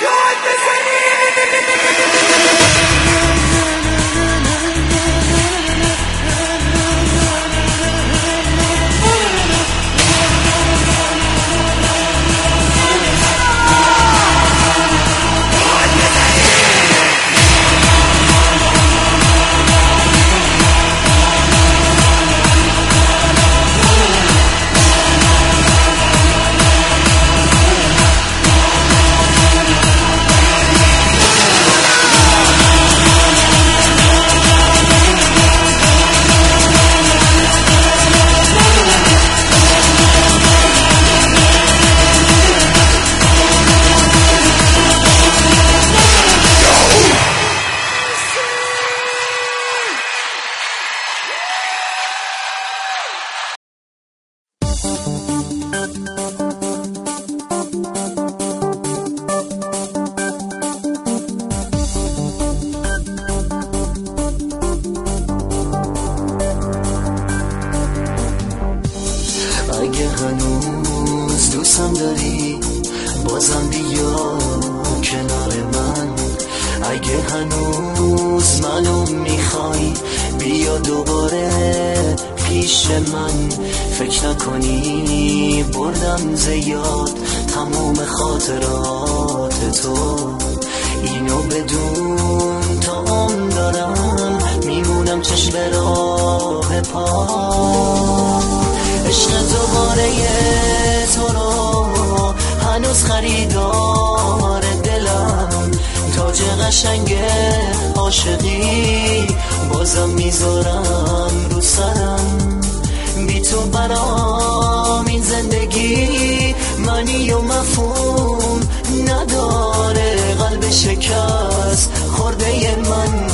God, هنوز دوستم داری؟ بازم بیا کنار من. اگه هنوز منو می‌خوای بیا دوباره پیش من. فکر نکنی بردم زیاد تمام خاطرات تو. اینو بدون بازم می‌ذارم رو سرم. بی تو برام این زندگی منی و مفهوم نداره. قلب شکست خورده من.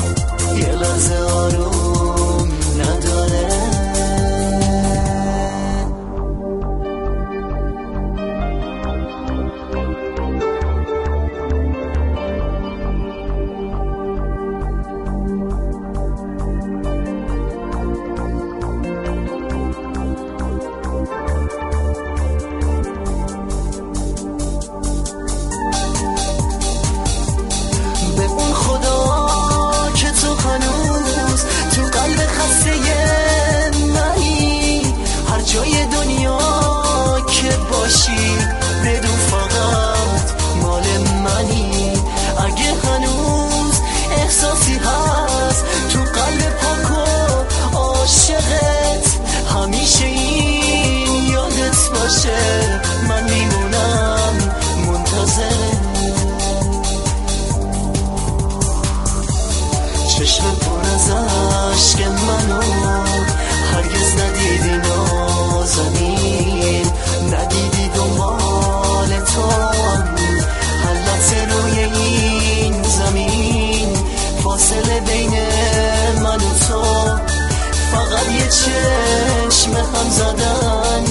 یه لحظه آروم. چشم هم زدن.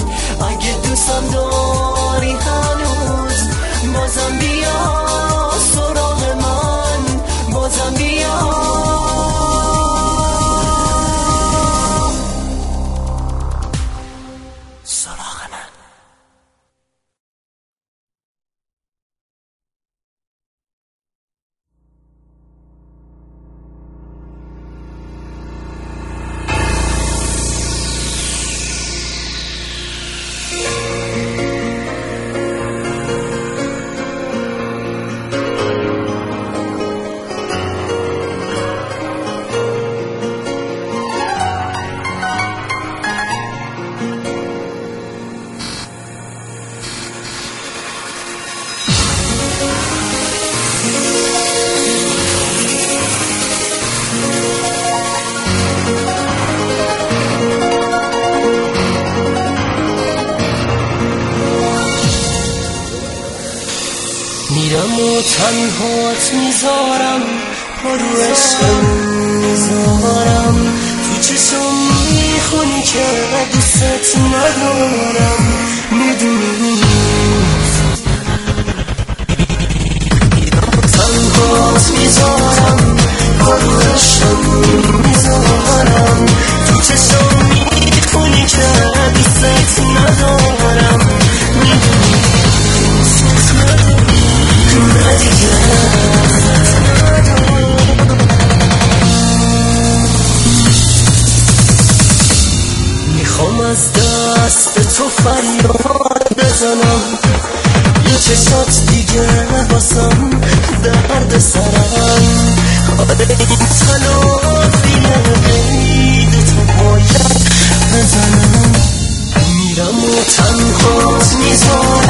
اگه دوستم داری هنوز بازم تنهات می‌ذارم پر رو عشقم. می‌ذارم تو چشم می‌خونی که دوستت ندارم. آفرین بزنم. یه چشات دیگه نباسم. درد سرم. آره این تلافی نمید تو باید بزنم. میرم و تنهات میزارم.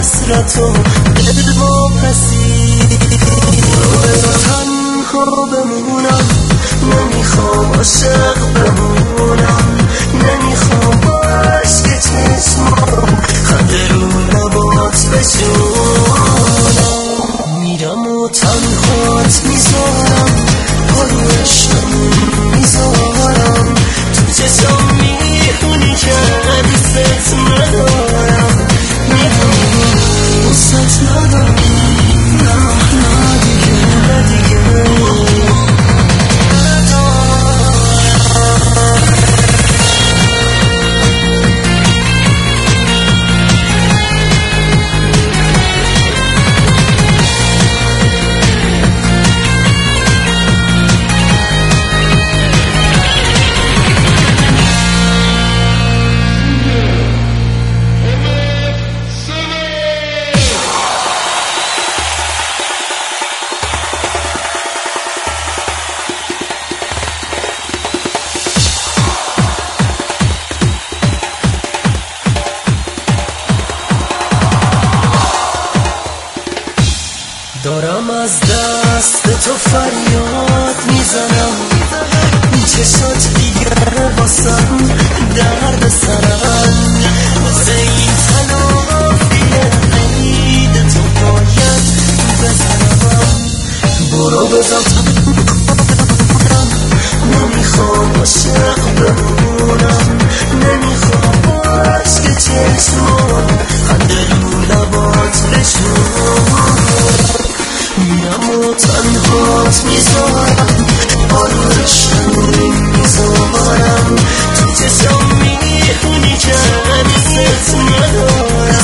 حسرت و دل ما پسید رو به تن خواب تو تنهات می‌ذارم آرش نمیم می‌ذارم. تو که جا میگه میگه عزیزت ندارم